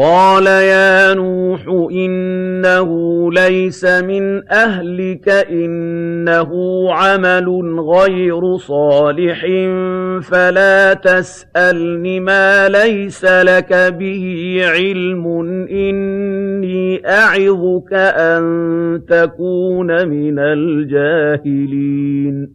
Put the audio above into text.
قَالَ يَا نُوحُ إِنَّهُ لَيْسَ مِنْ أَهْلِكَ ۖ إِنَّهُ عَمَلٌ غَيْرُ صَالِحٍ فَلَا تَسْأَلْنِ مَا لَيْسَ لَكَ بِهِ عِلْمٌ ۖ إِنِّي أَعِظُكَ أَن تَكُونَ مِنَ الْجَاهِلِينَ.